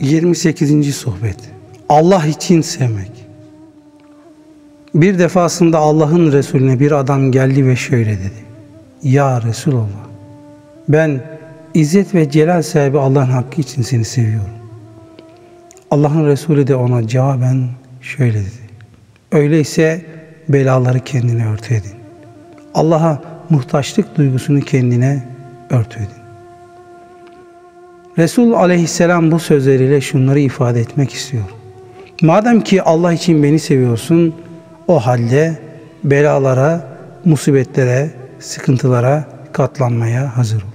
28. sohbet Allah için sevmek Bir defasında Allah'ın Resulüne bir adam geldi ve şöyle dedi Ya Resulallah ben İzzet ve Celal sahibi Allah'ın hakkı için seni seviyorum. Allah'ın Resulü de ona cevaben şöyle dedi. Öyleyse belaları kendine örtü edin. Allah'a muhtaçlık duygusunu kendine örtü edin. Resul aleyhisselam bu sözleriyle şunları ifade etmek istiyor. Madem ki Allah için beni seviyorsun, o halde belalara, musibetlere, sıkıntılara katlanmaya hazır ol.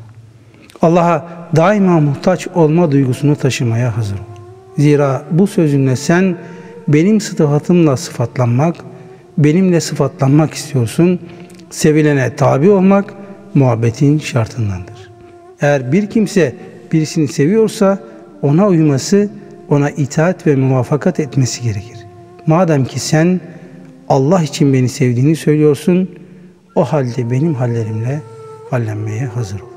Allah'a daima muhtaç olma duygusunu taşımaya hazır ol. Zira bu sözünle sen benim sıfatımla sıfatlanmak, benimle sıfatlanmak istiyorsun. Sevilene tabi olmak muhabbetin şartındandır. Eğer bir kimse birisini seviyorsa ona uyması, ona itaat ve muvafakat etmesi gerekir. Madem ki sen Allah için beni sevdiğini söylüyorsun, o halde benim hallerimle hallenmeye hazır ol.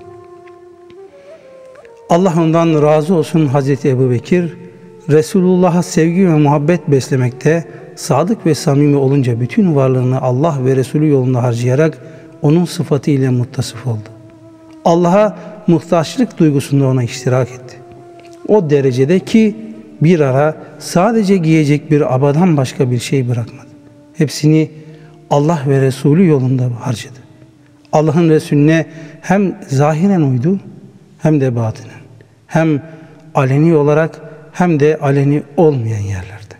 Allah ondan razı olsun Hazreti Ebu Bekir, Resulullah'a sevgi ve muhabbet beslemekte, sadık ve samimi olunca bütün varlığını Allah ve Resulü yolunda harcayarak onun sıfatı ile muttasıf oldu. Allah'a muhtaçlık duygusunda ona iştirak etti. O derecede ki bir ara sadece giyecek bir abadan başka bir şey bırakmadı. Hepsini Allah ve Resulü yolunda harcadı. Allah'ın Resulüne hem zahiren uydu hem de batinen. Hem aleni olarak hem de aleni olmayan yerlerde.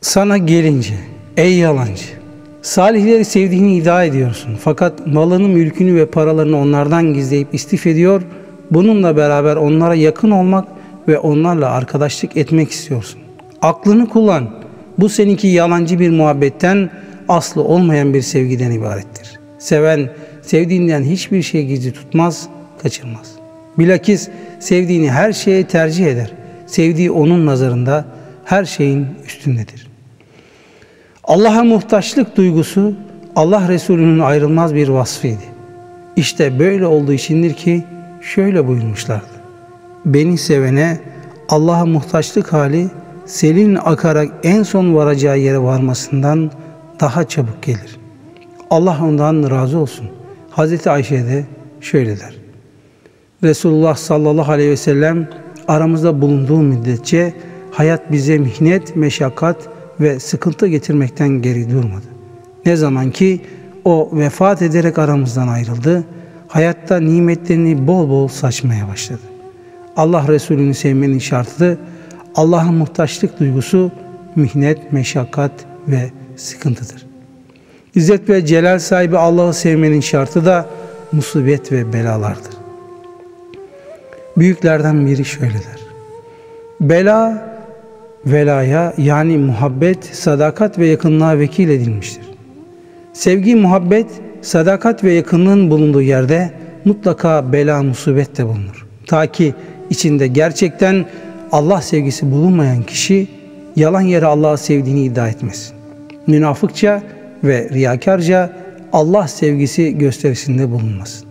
Sana gelince ey yalancı salihleri sevdiğini iddia ediyorsun. Fakat malını, mülkünü ve paralarını onlardan gizleyip istif ediyor. Bununla beraber onlara yakın olmak ve onlarla arkadaşlık etmek istiyorsun. Aklını kullan. Bu seninki yalancı bir muhabbetten aslı olmayan bir sevgiden ibarettir. Seven sevdiğinden hiçbir şey gizli tutmaz, kaçırmaz. Bilakis sevdiğini her şeye tercih eder. Sevdiği onun nazarında her şeyin üstündedir. Allah'a muhtaçlık duygusu Allah Resulü'nün ayrılmaz bir vasfıydı. İşte böyle olduğu içindir ki şöyle buyurmuşlardı. Beni sevene Allah'a muhtaçlık hali selin akarak en son varacağı yere varmasından daha çabuk gelir. Allah ondan razı olsun. Hazreti Ayşe de şöyle der. Resulullah sallallahu aleyhi ve sellem aramızda bulunduğu müddetçe hayat bize mihnet, meşakkat ve sıkıntı getirmekten geri durmadı. Ne zaman ki o vefat ederek aramızdan ayrıldı, hayatta nimetlerini bol bol saçmaya başladı. Allah Resulü'nü sevmenin şartı Allah'a muhtaçlık duygusu, mihnet, meşakkat ve sıkıntıdır. İzzet ve celal sahibi Allah'ı sevmenin şartı da musibet ve belalardır. Büyüklerden biri şöyle der. Bela velaya yani muhabbet, sadakat ve yakınlığa vekil edilmiştir. Sevgi, muhabbet, sadakat ve yakınlığın bulunduğu yerde mutlaka bela, musibet de bulunur. Ta ki içinde gerçekten Allah sevgisi bulunmayan kişi yalan yere Allah'ı sevdiğini iddia etmesin. Münafıkça ve riyakarca Allah sevgisi gösterisinde bulunmasın.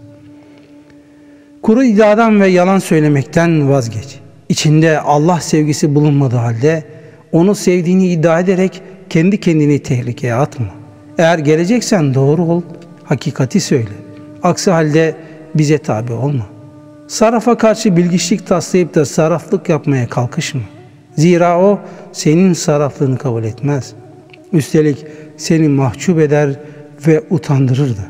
Kuru iddiadan ve yalan söylemekten vazgeç. İçinde Allah sevgisi bulunmadığı halde onu sevdiğini iddia ederek kendi kendini tehlikeye atma. Eğer geleceksen doğru ol, hakikati söyle. Aksi halde bize tabi olma. Sarafa karşı bilgiçlik taslayıp da saraflık yapmaya kalkışma. Zira o senin saraflığını kabul etmez. Üstelik seni mahcup eder ve utandırır da.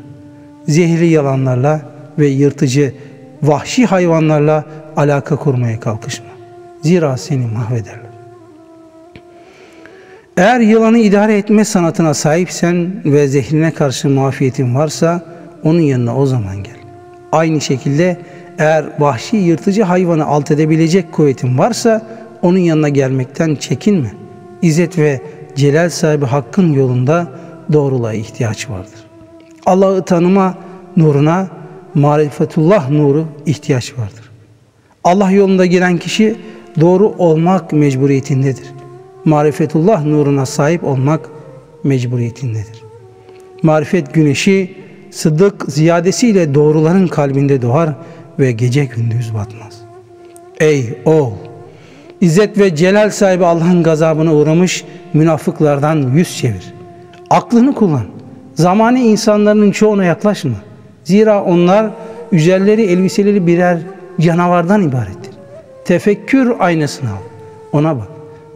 Zehirli yalanlarla ve yırtıcı vahşi hayvanlarla alaka kurmaya kalkışma. Zira seni mahvederler. Eğer yılanı idare etme sanatına sahipsen ve zehrine karşı muafiyetin varsa onun yanına o zaman gel. Aynı şekilde eğer vahşi yırtıcı hayvanı alt edebilecek kuvvetin varsa onun yanına gelmekten çekinme. İzzet ve celal sahibi hakkın yolunda doğruluğa ihtiyaç vardır. Allah'ı tanıma nuruna marifetullah nuru ihtiyaç vardır. Allah yolunda giren kişi doğru olmak mecburiyetindedir. Marifetullah nuruna sahip olmak mecburiyetindedir. Marifet güneşi sıddık ziyadesiyle doğruların kalbinde doğar ve gece gündüz batmaz. Ey oğul! İzzet ve celal sahibi Allah'ın gazabına uğramış münafıklardan yüz çevir. Aklını kullan. Zamanı insanların çoğuna yaklaşma. Zira onlar üzerleri elbiseleri birer canavardan ibarettir. Tefekkür aynasını al. Ona bak.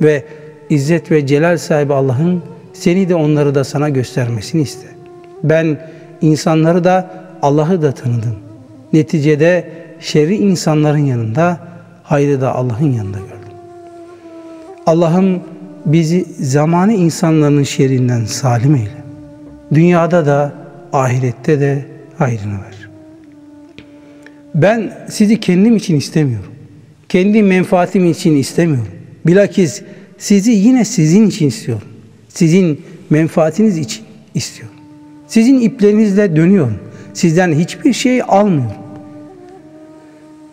Ve İzzet ve celal sahibi Allah'ın seni de onları da sana göstermesini iste. Ben insanları da Allah'ı da tanıdım. Neticede şerri insanların yanında, hayrı da Allah'ın yanında gördüm. Allah'ım bizi zamanı insanların şerrinden salim eyle. Dünyada da ahirette de hayrını ver. Ben sizi kendim için istemiyorum. Kendi menfaatim için istemiyorum. Bilakis sizi yine sizin için istiyorum. Sizin menfaatiniz için istiyorum. Sizin iplerinizle dönüyorum. Sizden hiçbir şey almıyorum.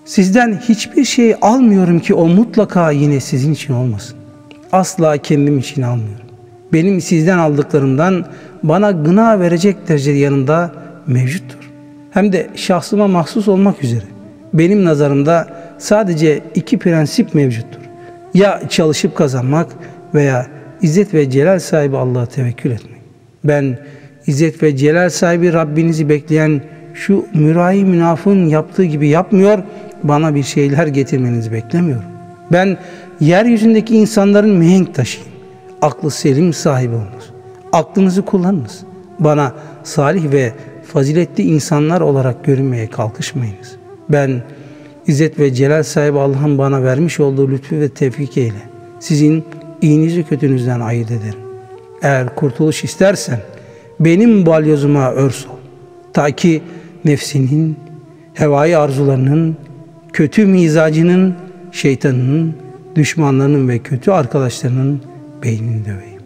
Sizden hiçbir şey almıyorum ki o mutlaka yine sizin için olmasın. Asla kendim için almıyorum. Benim sizden aldıklarımdan bana gına verecek derecede yanımda mevcuttur. Hem de şahsıma mahsus olmak üzere. Benim nazarımda sadece iki prensip mevcuttur. Ya çalışıp kazanmak veya İzzet ve Celal sahibi Allah'a tevekkül etmek. Ben İzzet ve Celal sahibi Rabbinizi bekleyen şu mürahi münafın yaptığı gibi yapmıyor, bana bir şeyler getirmenizi beklemiyorum. Ben yeryüzündeki insanların mihenk taşıyım. Aklı selim sahibi olunuz. Aklınızı kullanınız. Bana salih ve faziletli insanlar olarak görünmeye kalkışmayınız. Ben İzzet ve Celal sahibi Allah'ın bana vermiş olduğu lütfu ve tevfik ile sizin iyinizi kötünüzden ayırt ederim. Eğer kurtuluş istersen benim balyozuma örs ol. Ta ki nefsinin, hevai arzularının, kötü mizacının, şeytanının, düşmanlarının ve kötü arkadaşlarının beynini döveyim.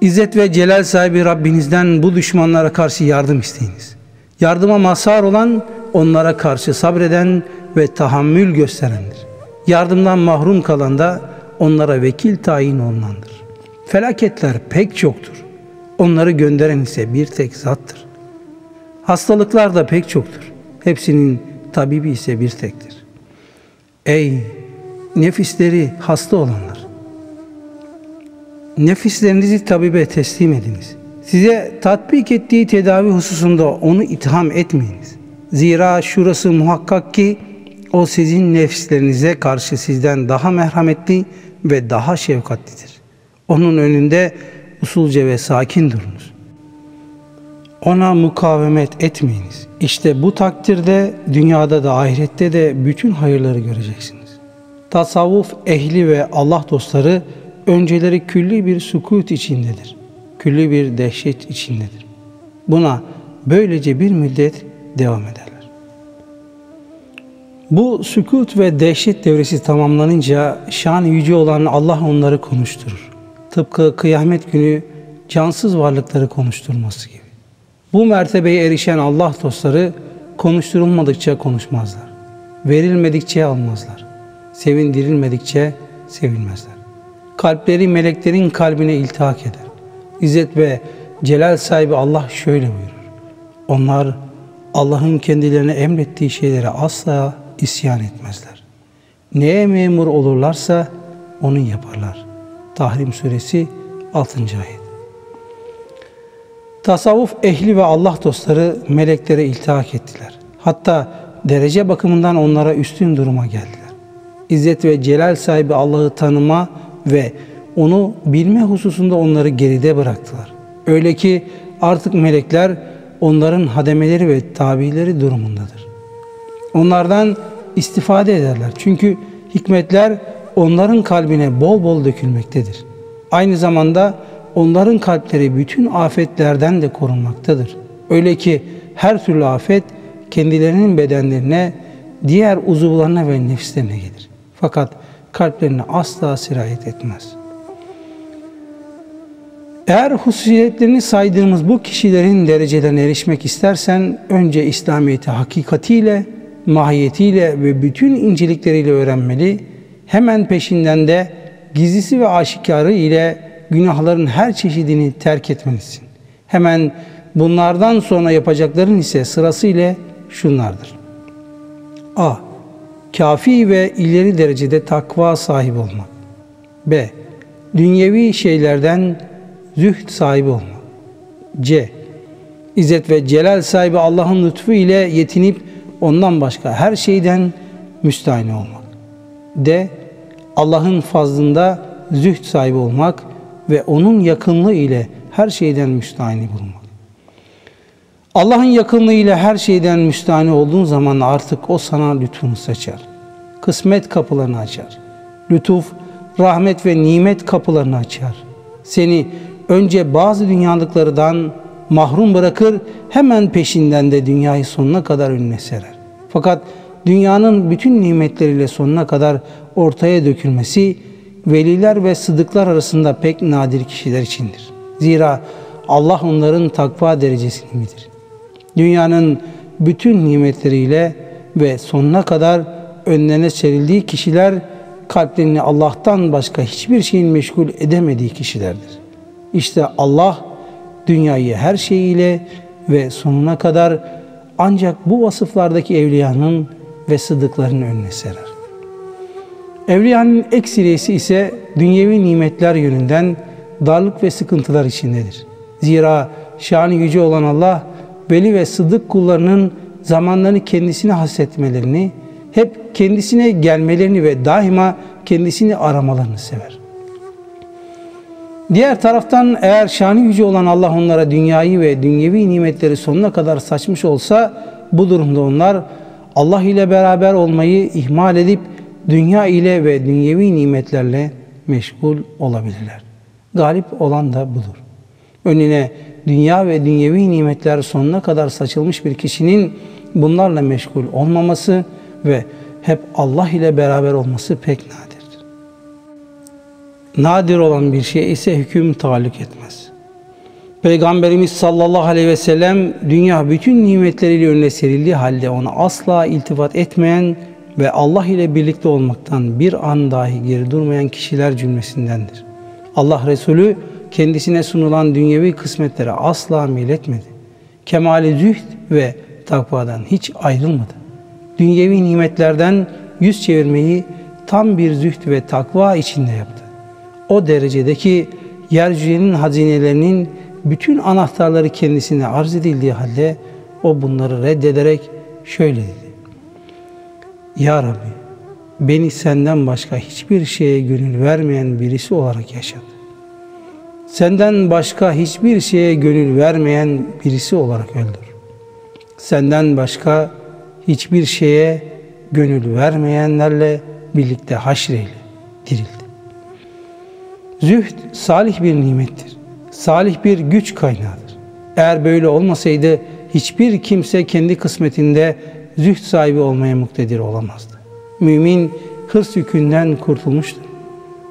İzzet ve celal sahibi Rabbinizden bu düşmanlara karşı yardım isteyiniz. Yardıma mazhar olan onlara karşı sabreden ve tahammül gösterendir. Yardımdan mahrum kalan da onlara vekil tayin olunandır. Felaketler pek çoktur. Onları gönderen ise bir tek zattır. Hastalıklar da pek çoktur. Hepsinin tabibi ise bir tektir. Ey nefisleri hasta olanlar! Nefislerinizi tabibe teslim ediniz. Size tatbik ettiği tedavi hususunda onu itham etmeyiniz. Zira şurası muhakkak ki o sizin nefislerinize karşı sizden daha merhametli ve daha şefkatlidir. Onun önünde usulce ve sakin durunuz. Ona mukavemet etmeyiniz. İşte bu takdirde dünyada da ahirette de bütün hayırları göreceksiniz. Tasavvuf ehli ve Allah dostları önceleri külli bir sukut içindedir. Külli bir dehşet içindedir. Buna böylece bir müddet devam ederler. Bu sükut ve dehşet devresi tamamlanınca şan yüce olan Allah onları konuşturur. Tıpkı kıyamet günü cansız varlıkları konuşturması gibi. Bu mertebeye erişen Allah dostları konuşturulmadıkça konuşmazlar. Verilmedikçe almazlar. Sevindirilmedikçe sevilmezler. Kalpleri meleklerin kalbine iltihak eder. İzzet ve celal sahibi Allah şöyle buyurur. Onlar Allah'ın kendilerine emrettiği şeylere asla isyan etmezler. Neye memur olurlarsa onu yaparlar. Tahrim suresi 6. ayet. Tasavvuf ehli ve Allah dostları meleklere iltihak ettiler. Hatta derece bakımından onlara üstün duruma geldiler. İzzet ve celal sahibi Allah'ı tanıma ve onu bilme hususunda onları geride bıraktılar. Öyle ki artık melekler onların hademeleri ve tabileri durumundadır. Onlardan istifade ederler. Çünkü hikmetler onların kalbine bol bol dökülmektedir. Aynı zamanda onların kalpleri bütün afetlerden de korunmaktadır. Öyle ki her türlü afet kendilerinin bedenlerine, diğer uzuvlarına ve nefislerine gelir. Fakat kalplerine asla sirayet etmez. Eğer hususiyetlerini saydığımız bu kişilerin derecelerine erişmek istersen önce İslamiyet'i hakikatiyle, mahiyetiyle ve bütün incelikleriyle öğrenmeli. Hemen peşinden de gizlisi ve aşikarı ile günahların her çeşidini terk etmelisin. Hemen bunlardan sonra yapacakların ise sırasıyla şunlardır. A. Kafi ve ileri derecede takva sahibi olmak. B. Dünyevi şeylerden zühd sahibi olmak. C. İzzet ve celal sahibi Allah'ın lütfu ile yetinip ondan başka her şeyden müstahni olmak. D. Allah'ın fazlında zühd sahibi olmak ve onun yakınlığı ile her şeyden müstahni bulunmak. Allah'ın yakınlığı ile her şeyden müstahni olduğun zaman artık o sana lütfunu seçer. Kısmet kapılarını açar. Lütuf, rahmet ve nimet kapılarını açar. Seni önce bazı dünyalıklardan mahrum bırakır, hemen peşinden de dünyayı sonuna kadar önüne serer. Fakat dünyanın bütün nimetleriyle sonuna kadar ortaya dökülmesi veliler ve sıdıklar arasında pek nadir kişiler içindir. Zira Allah onların takva derecesini bilir. Dünyanın bütün nimetleriyle ve sonuna kadar önlerine serildiği kişiler kalplerini Allah'tan başka hiçbir şeyin meşgul edemediği kişilerdir. İşte Allah dünyayı her şeyiyle ve sonuna kadar ancak bu vasıflardaki evliyanın ve sıdıkların önüne serer. Evliyanın eksiliyesi ise dünyevi nimetler yönünden darlık ve sıkıntılar içindedir. Zira şanı yüce olan Allah, veli ve sıddık kullarının zamanlarını kendisine hasretmelerini, hep kendisine gelmelerini ve daima kendisini aramalarını sever. Diğer taraftan eğer şanı yüce olan Allah onlara dünyayı ve dünyevi nimetleri sonuna kadar saçmış olsa bu durumda onlar Allah ile beraber olmayı ihmal edip dünya ile ve dünyevi nimetlerle meşgul olabilirler. Galip olan da budur. Önüne dünya ve dünyevi nimetler sonuna kadar saçılmış bir kişinin bunlarla meşgul olmaması ve hep Allah ile beraber olması pek nadirdir. Nadir olan bir şey ise hüküm taluk etmez. Peygamberimiz sallallahu aleyhi ve sellem dünya bütün nimetleriyle önüne serildiği halde ona asla iltifat etmeyen ve Allah ile birlikte olmaktan bir an dahi geri durmayan kişiler cümlesindendir. Allah Resulü kendisine sunulan dünyevi kısmetlere asla meyletmedi. Kemali zühd ve takvadan hiç ayrılmadı. Dünyevi nimetlerden yüz çevirmeyi tam bir zühd ve takva içinde yaptı. O derecedeki yeryüzünün hazinelerinin bütün anahtarları kendisine arz edildiği halde o bunları reddederek şöyle dedi. Ya Rabbi beni senden başka hiçbir şeye gönül vermeyen birisi olarak yaşadı. Senden başka hiçbir şeye gönül vermeyen birisi olarak öldür. Senden başka hiçbir şeye gönül vermeyenlerle birlikte haşreyle dirildi. Zühd salih bir nimettir. Salih bir güç kaynağıdır. Eğer böyle olmasaydı hiçbir kimse kendi kısmetinde zühd sahibi olmaya muktedir olamazdı. Mümin hırs yükünden kurtulmuştur.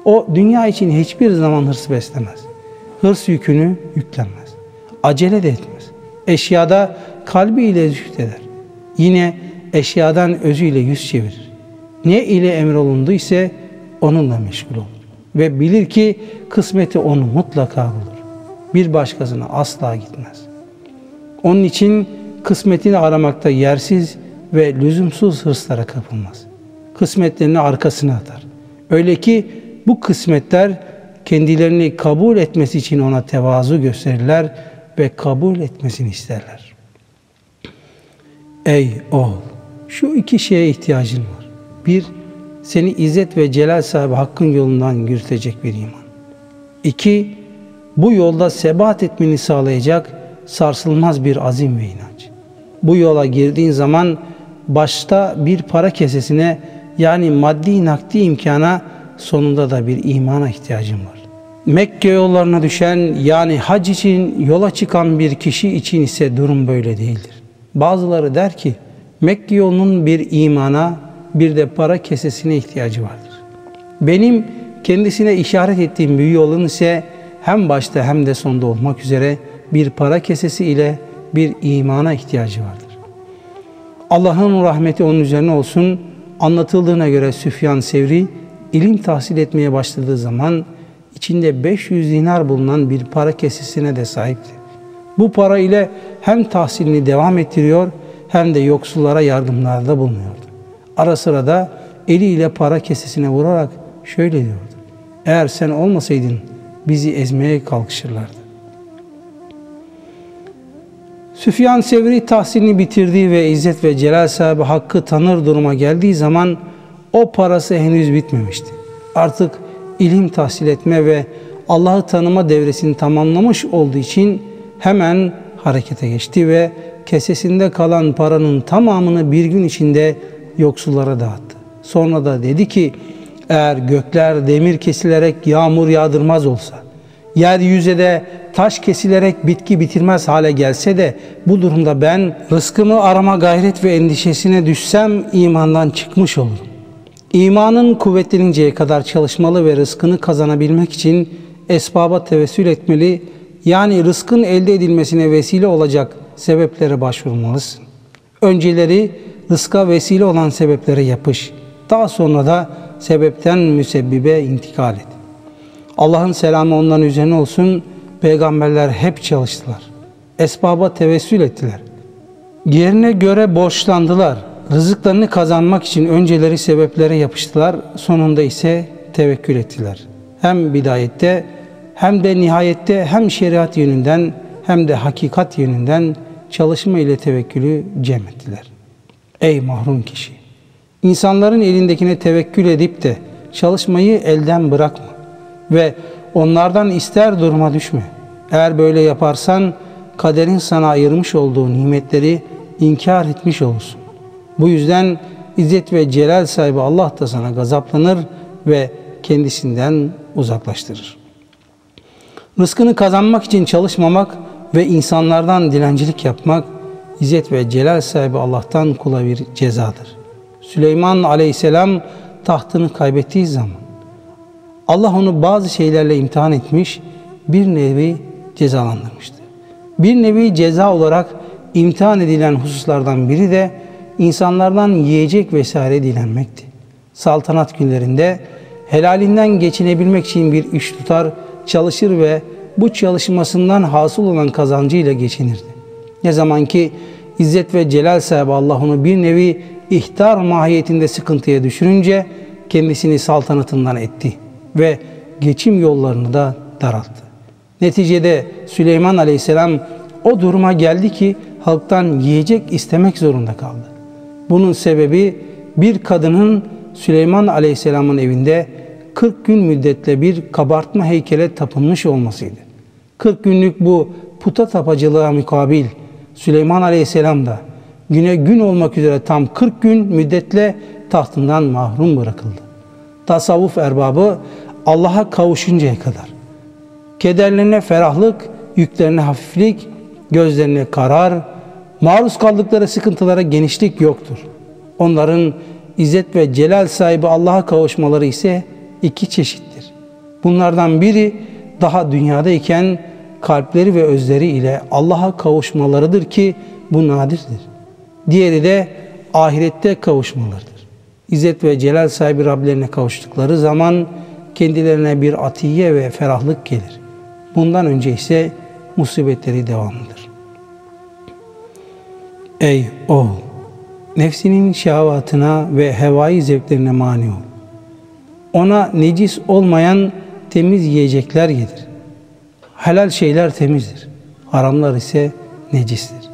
O dünya için hiçbir zaman hırs beslemez. Hırs yükünü yüklenmez. Acele de etmez. Eşyada kalbiyle zühd eder. Yine eşyadan özüyle yüz çevirir. Ne ile emrolundu ise onunla meşgul olur. Ve bilir ki kısmeti onu mutlaka bulur. Bir başkasına asla gitmez. Onun için kısmetini aramakta yersiz ve lüzumsuz hırslara kapılmaz. Kısmetlerini arkasına atar. Öyle ki bu kısmetler kendilerini kabul etmesi için ona tevazu gösterirler ve kabul etmesini isterler. Ey oğul! Şu iki şeye ihtiyacın var. Bir, seni izzet ve celal sahibi hakkın yolundan yürütecek bir iman. İki, bu yolda sebat etmeni sağlayacak sarsılmaz bir azim ve inanç. Bu yola girdiğin zaman başta bir para kesesine yani maddi nakdi imkana sonunda da bir imana ihtiyacın var. Mekke yollarına düşen yani hac için yola çıkan bir kişi için ise durum böyle değildir. Bazıları der ki Mekke yolunun bir imana bir de para kesesine ihtiyacı vardır. Benim kendisine işaret ettiğim bir yolun ise hem başta hem de sonda olmak üzere bir para kesesi ile bir imana ihtiyacı vardır. Allah'ın rahmeti onun üzerine olsun. Anlatıldığına göre Süfyan Sevri ilim tahsil etmeye başladığı zaman içinde 500 dinar bulunan bir para kesesine de sahipti. Bu para ile hem tahsilini devam ettiriyor hem de yoksullara yardımlarda bulunuyordu. Ara sıra da eliyle para kesesine vurarak şöyle diyordu. Eğer sen olmasaydın bizi ezmeye kalkışırlardı. Süfyan Sevri tahsilini bitirdiği ve İzzet ve Celal sahibi hakkı tanır duruma geldiği zaman o parası henüz bitmemişti. Artık ilim tahsil etme ve Allah'ı tanıma devresini tamamlamış olduğu için hemen harekete geçti ve kesesinde kalan paranın tamamını bir gün içinde yoksullara dağıttı. Sonra da dedi ki eğer gökler demir kesilerek yağmur yağdırmaz olsa, yeryüzü de taş kesilerek bitki bitirmez hale gelse de bu durumda ben rızkımı arama gayret ve endişesine düşsem imandan çıkmış olurum. İmanın kuvvetleninceye kadar çalışmalı ve rızkını kazanabilmek için esbaba tevessül etmeli, yani rızkın elde edilmesine vesile olacak sebeplere başvurmalısın. Önceleri rızka vesile olan sebeplere yapış. Daha sonra da sebepten müsebbibe intikal et. Allah'ın selamı onların üzerine olsun. Peygamberler hep çalıştılar. Esbaba tevessül ettiler. Yerine göre borçlandılar. Rızıklarını kazanmak için önceleri sebeplere yapıştılar. Sonunda ise tevekkül ettiler. Hem bidayette hem de nihayette hem şeriat yönünden hem de hakikat yönünden çalışma ile tevekkülü cem ettiler. Ey mahrum kişi! İnsanların elindekine tevekkül edip de çalışmayı elden bırakma ve onlardan ister duruma düşme. Eğer böyle yaparsan kaderin sana ayırmış olduğu nimetleri inkar etmiş olursun. Bu yüzden İzzet ve Celal sahibi Allah da sana gazaplanır ve kendisinden uzaklaştırır. Rızkını kazanmak için çalışmamak ve insanlardan dilencilik yapmak İzzet ve Celal sahibi Allah'tan kula bir cezadır. Süleyman aleyhisselam tahtını kaybettiği zaman Allah onu bazı şeylerle imtihan etmiş, bir nevi cezalandırmıştı. Bir nevi ceza olarak imtihan edilen hususlardan biri de insanlardan yiyecek vesaire dilenmekti. Saltanat günlerinde helalinden geçinebilmek için bir iş tutar, çalışır ve bu çalışmasından hasıl olan kazancıyla geçinirdi. Ne zaman ki İzzet ve Celal sahibi Allah onu bir nevi ihtar mahiyetinde sıkıntıya düşürünce kendisini saltanatından etti ve geçim yollarını da daralttı. Neticede Süleyman Aleyhisselam o duruma geldi ki halktan yiyecek istemek zorunda kaldı. Bunun sebebi bir kadının Süleyman Aleyhisselam'ın evinde 40 gün müddetle bir kabartma heykele tapınmış olmasıydı. 40 günlük bu puta tapacılığa mukabil Süleyman Aleyhisselam da güne gün olmak üzere tam 40 gün müddetle tahtından mahrum bırakıldı. Tasavvuf erbabı Allah'a kavuşuncaya kadar kederlerine ferahlık, yüklerine hafiflik, gözlerine karar, maruz kaldıkları sıkıntılara genişlik yoktur. Onların izzet ve celal sahibi Allah'a kavuşmaları ise iki çeşittir. Bunlardan biri daha dünyadayken kalpleri ve özleri ile Allah'a kavuşmalarıdır ki bu nadirdir. Diğeri de ahirette kavuşmalarıdır. İzzet ve celal sahibi Rablerine kavuştukları zaman kendilerine bir atiye ve ferahlık gelir. Bundan önce ise musibetleri devamlıdır. Ey oğul! Nefsinin şehvatına ve hevai zevklerine mani ol. Ona necis olmayan temiz yiyecekler yedir. Helal şeyler temizdir. Haramlar ise necistir.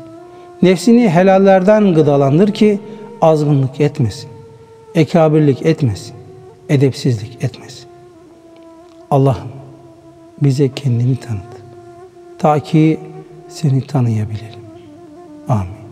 Nefsini helallerden gıdalandır ki azgınlık etmesin. Ekabirlik etmesin. Edepsizlik etmesin. Allah'ım bize kendini tanıt. Ta ki seni tanıyabilelim. Amin.